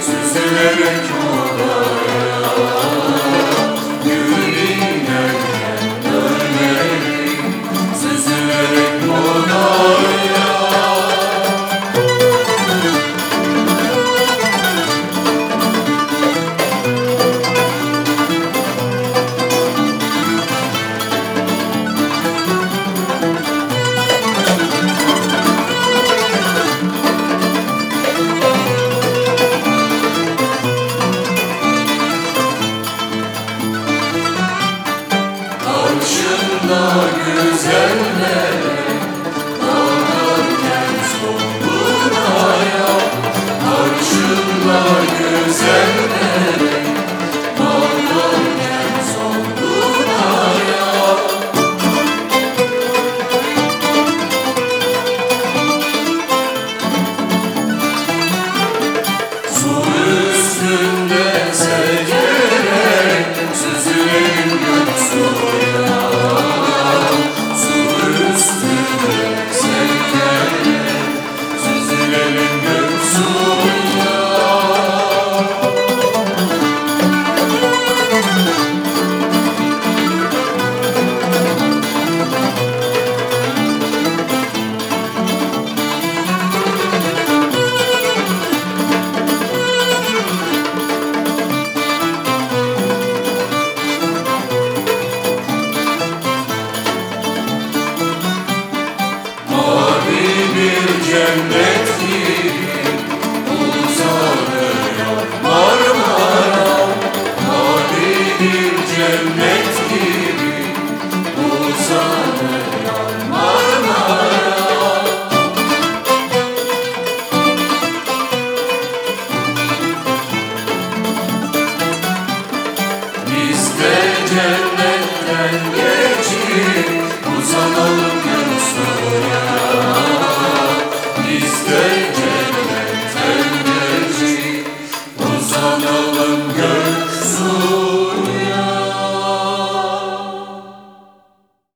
Süzülerek odaya güzel bir cennetlik